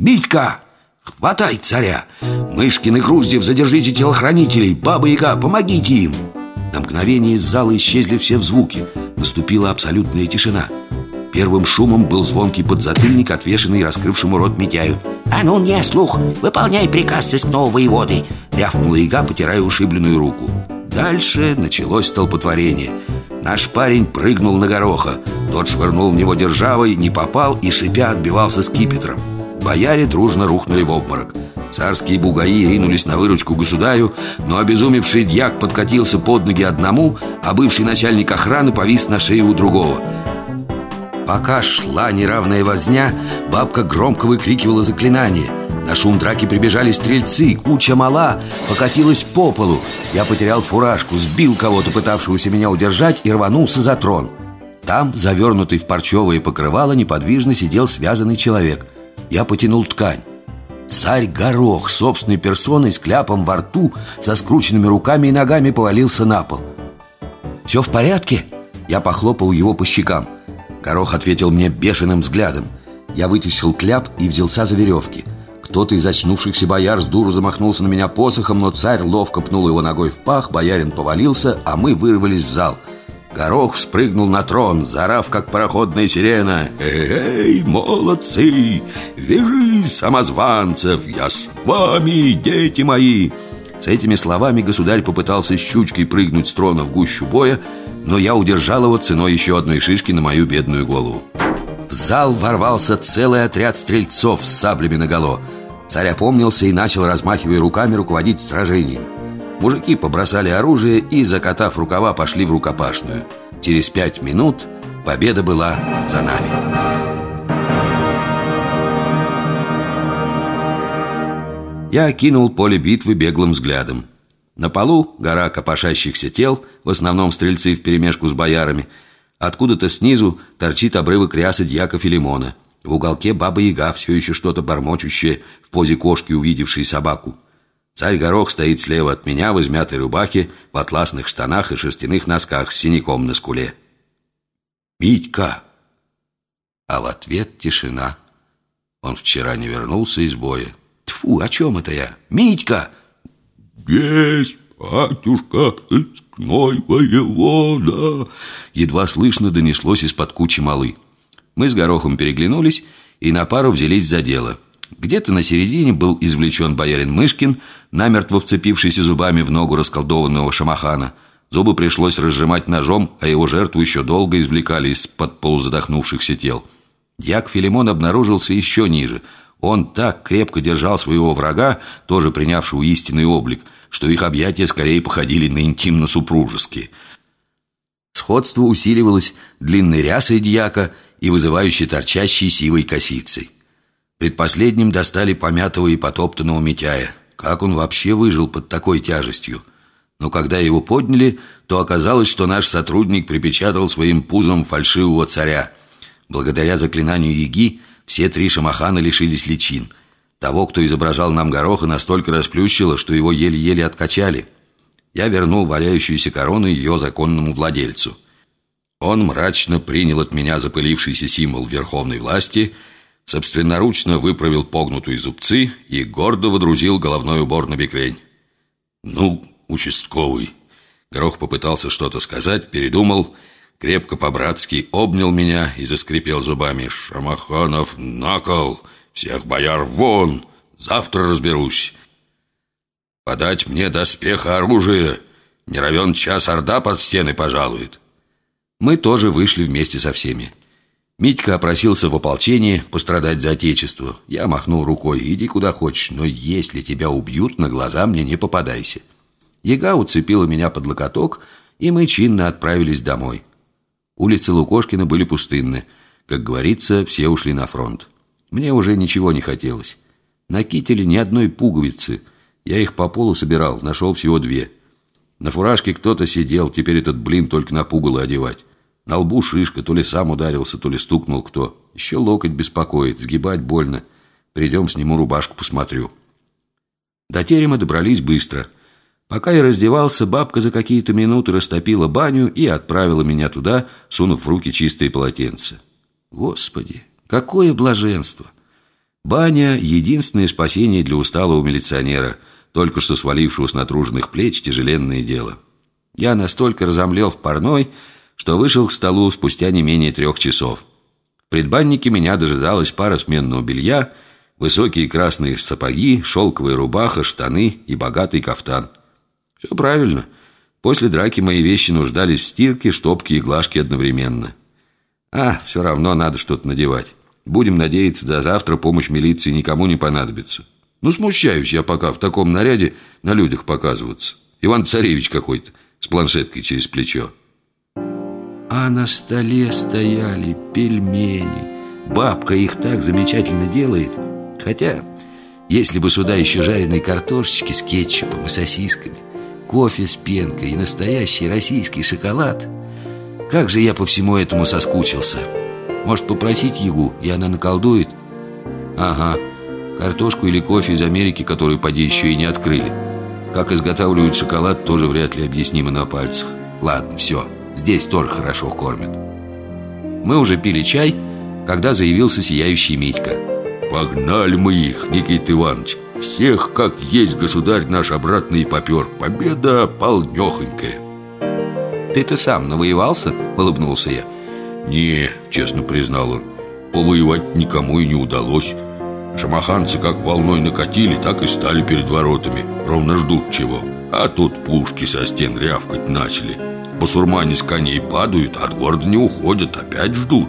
Митька, хватай царя! Мышкин и Груздев, задержите телохранителей! Баба-яга, помогите им!» На мгновение из зала исчезли все звуки Наступила абсолютная тишина Первым шумом был звонкий подзатыльник, отвешенный раскрывшему рот Митяю «А ну, не слух, выполняй приказ сыскного воеводы!» Рявкнула яга, потирая ушибленную руку Дальше началось столпотворение Наш парень прыгнул на гороха Тот швырнул в него державой, не попал и, шипя, отбивался скипетром Бояре дружно рухнули в обморок. Царские бугаи ринулись на выручку государю Но обезумевший дьяк подкатился под ноги одному А бывший начальник охраны повис на шее у другого. Пока шла неравная возня Бабка громко выкрикивала заклинание. На шум драки прибежали стрельцы Куча мала покатилась по полу. Я потерял фуражку, сбил кого-то, пытавшегося меня удержать И рванулся за трон. Там, завернутый в парчевое покрывало Неподвижно сидел связанный человек Я потянул ткань. Царь Горох собственной персоной с кляпом во рту Со скрученными руками и ногами повалился на пол. «Все в порядке?» Я похлопал его по щекам. Горох ответил мне бешеным взглядом. Я вытащил кляп и взялся за веревки Кто-то из очнувшихся бояр с дуру замахнулся на меня посохом Но царь ловко пнул его ногой в пах Боярин повалился, а мы вырвались в зал Горох спрыгнул на трон, заорав, как пароходная сирена «Эй, молодцы! Вяжи самозванцев! Я с вами, дети мои!» С этими словами государь попытался щучкой прыгнуть с трона в гущу боя но я удержал его ценой еще одной шишки на мою бедную голову В зал ворвался целый отряд стрельцов с саблями наголо Царь опомнился и начал, размахивая руками, руководить сражением Мужики побросали оружие и, закатав рукава, пошли в рукопашную Через пять минут победа была за нами Я окинул поле битвы беглым взглядом на полу гора копошащихся тел, в основном стрельцы вперемешку с боярами. Откуда-то снизу торчит обрывок рясы дьяка Филимона. В уголке баба-яга, все еще что-то бормочущее, в позе кошки, увидевшей собаку. Царь Горох стоит слева от меня в измятой рубахе, в атласных штанах и шерстяных носках с синяком на скуле. «Митька!» А в ответ тишина. Он вчера не вернулся из боя. Тфу, о чем это я? «Митька!» «Есть, батюшка, искной воевода!» Едва слышно донеслось из-под кучи малы. Мы с Горохом переглянулись и на пару взялись за дело. Где-то на середине был извлечен боярин Мышкин, намертво вцепившийся зубами в ногу расколдованного шамахана. Зубы пришлось разжимать ножом, а его жертву еще долго извлекали из-под полузадохнувшихся тел. Дьяк Филимон обнаружился еще ниже – он так крепко держал своего врага, тоже принявшего истинный облик, что их объятия скорее походили на интимно-супружеские. Сходство усиливалось длинной рясой дьяка и вызывающей торчащей сивой косицей. Предпоследним достали помятого и потоптанного Митяя. Как он вообще выжил под такой тяжестью? Но когда его подняли, то оказалось, что наш сотрудник припечатал своим пузом фальшивого царя. Благодаря заклинанию Яги все три шамахана лишились личин. Того, кто изображал нам гороха, настолько расплющило, что его еле-еле откачали. Я вернул валяющуюся корону ее законному владельцу. Он мрачно принял от меня запылившийся символ верховной власти, собственноручно выправил погнутые зубцы и гордо водрузил головной убор на бекрень. «Ну, участковый!» Горох попытался что-то сказать, передумал крепко по-братски обнял меня и заскрипел зубами. «Шамаханов на кол! Всех бояр вон! Завтра разберусь!» «Подать мне доспеха оружия! Не равен час орда под стены пожалует!» Мы тоже вышли вместе со всеми. Митька опросился в ополчение пострадать за отечество. Я махнул рукой, иди куда хочешь, но если тебя убьют, на глаза мне не попадайся. Яга уцепила меня под локоток, и мы чинно отправились домой. Улицы Лукошкина были пустынны. Как говорится, все ушли на фронт. Мне уже ничего не хотелось. На кителе ни одной пуговицы. Я их по полу собирал, нашел всего две. На фуражке кто-то сидел, теперь этот блин только на пугало одевать. На лбу шишка, то ли сам ударился, то ли стукнул кто. Еще локоть беспокоит, сгибать больно. Придем, сниму рубашку, посмотрю. До терема добрались быстро – Пока я раздевался, бабка за какие-то минуты растопила баню и отправила меня туда, сунув в руки чистые полотенца. Господи, какое блаженство! Баня – единственное спасение для усталого милиционера, только что свалившего с натруженных плеч тяжеленное дело. Я настолько разомлел в парной, что вышел к столу спустя не менее трех часов. В предбаннике меня дожидалась пара сменного белья, высокие красные сапоги, шелковая рубаха, штаны и богатый кафтан. Все правильно. После драки мои вещи нуждались в стирке, штопке и глажке одновременно. А, все равно надо что-то надевать. Будем надеяться, до завтра помощь милиции никому не понадобится. Ну, смущаюсь я пока в таком наряде на людях показываться. Иван-царевич какой-то с планшеткой через плечо. А на столе стояли пельмени. Бабка их так замечательно делает. Хотя, если бы сюда еще жареные картошечки с кетчупом и сосисками, кофе с пенкой и настоящий российский шоколад, как же я по всему этому соскучился. Может, попросить Ягу, и она наколдует? Ага, картошку или кофе из Америки, которую поди еще и не открыли. Как изготавливают шоколад, тоже вряд ли объяснимо на пальцах. Ладно, все, здесь тоже хорошо кормят. Мы уже пили чай, когда заявился сияющий Митька. Погнали мы их, Никита Иванович. Всех, как есть государь наш обратно и попер. Победа полнехонькая. Ты-то сам навоевался? Улыбнулся я. «Не», — честно признал он, «повоевать никому и не удалось. Шамаханцы как волной накатили, так и стали перед воротами. Ровно ждут чего. А тут пушки со стен рявкать начали. Басурмане с коней падают, от города не уходят, опять ждут.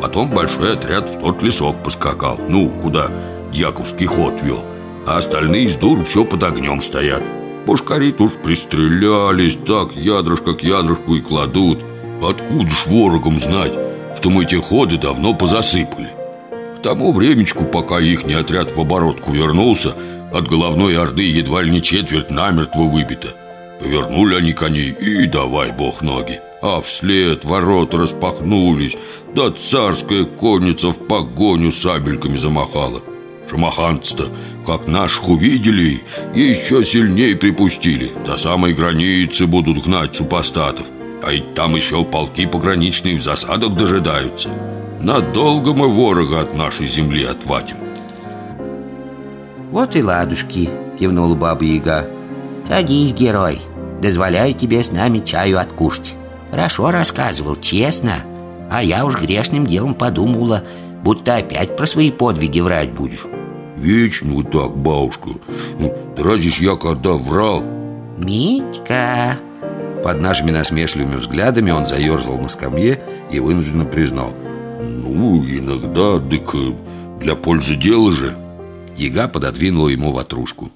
Потом большой отряд в тот лесок поскакал. Ну, куда Яковский ход вел. А остальные из дур все под огнем стоят. Пушкари уж пристрелялись, так ядрышко к ядрышку и кладут. Откуда ж ворогам знать, что мы те ходы давно позасыпали? К тому времечку, пока ихний отряд в оборотку вернулся, от головной орды едва ли не четверть намертво выбита. Повернули они коней и давай бог ноги. А вслед ворота распахнулись, да царская конница в погоню сабельками замахала. Шамаханцы-то, как наших увидели, еще сильнее припустили. До самой границы будут гнать супостатов. А ведь там еще полки пограничные в засадах дожидаются Надолго мы ворога от нашей земли отвадим Вот и ладушки, кивнула баба Яга Садись, герой, дозволяю тебе с нами чаю откушать Хорошо рассказывал, честно А я уж грешным делом подумала Будто опять про свои подвиги врать будешь Вечно вот так, бабушка. Ну, разве ж я когда врал? Митька, под нашими насмешливыми взглядами он заерзал на скамье и вынужденно признал. «Ну, иногда, дык, для пользы дела же» Яга пододвинула ему ватрушку